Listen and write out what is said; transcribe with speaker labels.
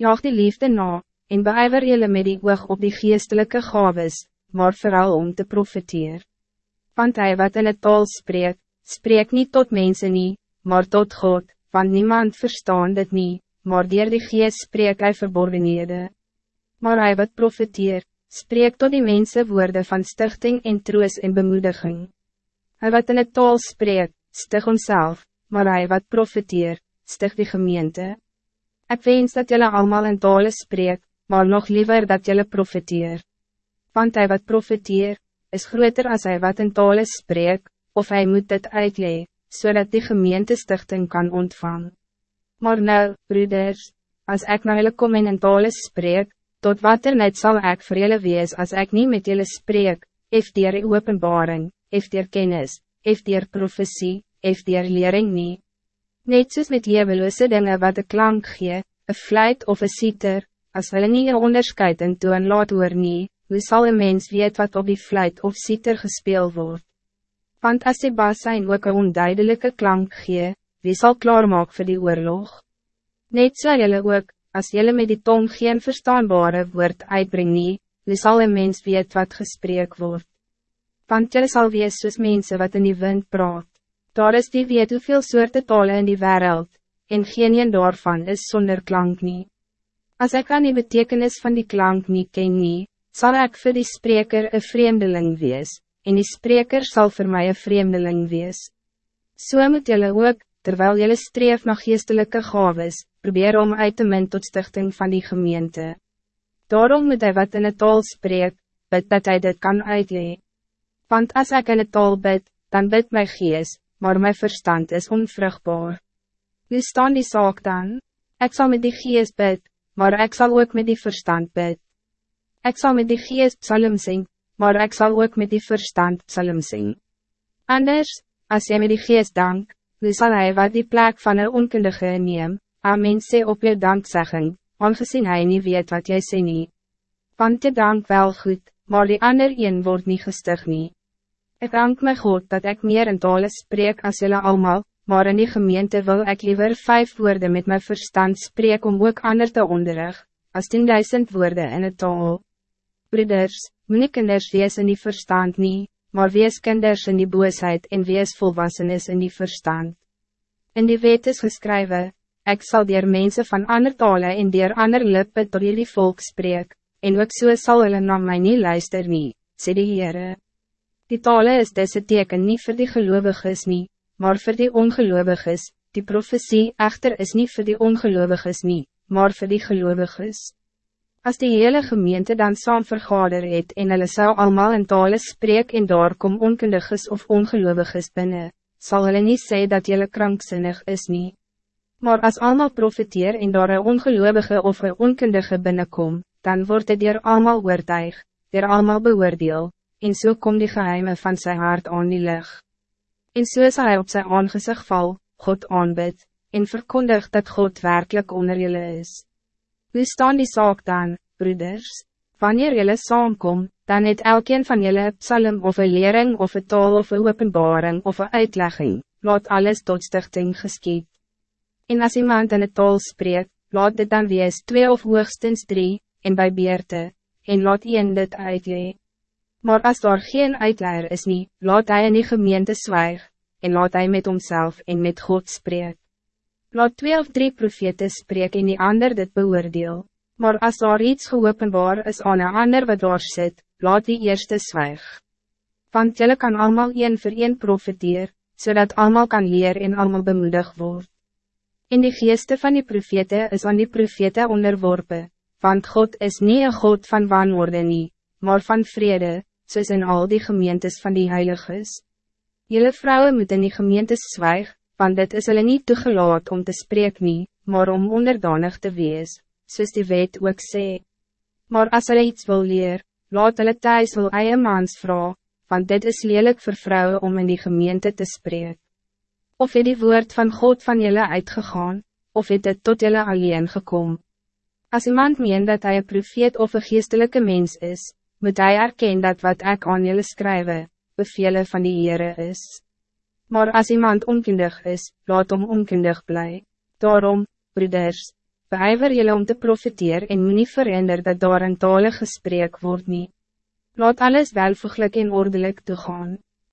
Speaker 1: Jaag die liefde na, en beijver jullie met die oog op die geestelijke gaves, maar vooral om te profiteer. Want hij wat in het taal spreekt, spreekt niet tot mensen niet, maar tot God, want niemand verstaan het niet, maar dier die geest spreekt hij verborgenhede. Maar hij wat profiteer, spreekt tot die mensen woorden van stichting en troos en bemoediging. Hij wat in het taal spreekt, stig onszelf, maar hij wat profiteer, stig die gemeente. Ik wens dat jullie allemaal in talen spreekt, maar nog liever dat jullie profiteer. Want hij wat profiteer, is groter als hij wat in talen spreekt, of hij moet dit uitleggen, zodat die gemeente stichting kan ontvangen. Maar nou, broeders, als ik naar jullie kom en in talen spreek, tot wat er net zal ik voor jullie wees als ik niet met jullie spreek, heeft die openbaring, heeft die kennis, heeft die profetie, heeft die lering niet. Net soos met jebeloose dinge wat de klank gee, een fluit of een citer, als hulle nie een onderscheid in toe en laat hoor nie, hoe sal een mens weet wat op die fluit of citer gespeeld wordt? Want as die bas zijn ook een onduidelijke klank gee, wie zal klaarmaak voor die oorlog? Net so jylle ook, as jylle met die tong geen verstaanbare woord uitbring nie, wie sal een mens weet wat gesprek wordt? Want jylle sal wees soos mense wat in die wind praat. Daar is die weet hoeveel soorte talen in die wereld, en geen een daarvan is zonder klank nie. Als ik aan die betekenis van die klank niet ken nie, zal ik voor die spreker een vreemdeling wees, en die spreker zal voor mij een vreemdeling wees. So moet jullie ook, terwijl jullie streef naar geestelijke gaves, probeer om uit te min tot stichting van die gemeente. Daarom moet hij wat in het taal spreek, bid dat hij dit kan uitleggen. Want als ik in het taal bid, dan bid mijn geest, maar mijn verstand is onvruchtbaar. Hoe staan die zaak dan? Ik zal met die geest bid, maar ik zal ook met die verstand bid. Ik zal met die geest psalm zing, maar ik zal ook met die verstand psalm zing. Anders, als jy met die geest dank, dan zal hij wat die plek van een onkundige neem, amen sê op je dankzegging, aangezien hij niet weet wat jij nie. Want je dank wel goed, maar die ander een wordt niet gestig nie. Ik dank my God dat ik meer in talen spreek als jullie allemaal, maar in die gemeente wil ik liever vijf woorden met mijn verstand spreken om ook ander te onderrig, als tienduizend woorden in het taal. Broeders, moet ik kinders wees in die verstand niet, maar wees kinders in die boosheid en wees volwassenes in die verstand. In die wet is geschreven, ik zal dier mensen van ander talen en dier ander lippen tot jullie volk spreek, en ook so sal hulle na my nie luister nie, sê die Heere. Die tale is dus een teken niet voor die gelovigen nie, maar voor die ongelovigen, die profetie echter is niet voor die ongelovigen nie, maar voor die gelovigen. Als die hele gemeente dan saam vergader het en hulle sou allemaal in tale spreek en daar kom onkundiges of ongeloviges binnen, zal hulle niet sê dat jylle krankzinnig is nie. Maar als allemaal profiteer en daar een ongelovige of een onkundige binnenkom, dan wordt het dier allemaal oortuig, dier allemaal beoordeel, en zo so kom die geheime van zijn hart aan die lucht. En so is hy op sy aangezicht val, God aanbid, en verkondig dat God werkelijk onder jullie is. Hoe staan die zaak dan, broeders? Wanneer jullie saamkom, dan het elkeen van jullie een psalm of een lering of een taal of een openbaring of een uitlegging, laat alles tot stichting geskiet. En als iemand in het taal spreekt, laat dit dan wees twee of hoogstens drie, en bij beerte, en laat een dit uitleggen. Maar als daar geen uitleier is niet, laat hij in die gemeente zwijg, en laat hij met homself en met God spreek. Laat twee of drie profete spreek en die ander dit beoordeel. Maar als daar iets geopenbaar is aan een ander wat daar zit, laat die eerste zwijg. Want jullie kan allemaal een voor een profeteer, zodat allemaal kan leer en allemaal bemoedig word. In die geeste van die profete is aan die profete onderworpen, want God is niet een God van wanorde nie, maar van vrede, soos in al die gemeentes van die heiliges. Jullie vrouwen moeten in die gemeentes zwijg, want dit is hulle niet toegelaat om te spreken, nie, maar om onderdanig te wees, soos die wet ook sê. Maar als hulle iets wil leer, laat hulle thuis wil eie mans vrouw, want dit is lelijk voor vrouwen om in die gemeente te spreken. Of het die woord van God van jullie uitgegaan, of het het tot jullie alleen gekomen. Als iemand meent dat hij een profeet of een geestelijke mens is, moet hij erkennen dat wat ik aan jullie schrijven, bevelen van die Heere is. Maar als iemand onkundig is, laat hem onkundig blij. Daarom, broeders, Beijver jullie om te profiteer en moet niet verander dat daar een tale gesprek wordt niet. Laat alles welvoeglijk en ordelijk toegaan.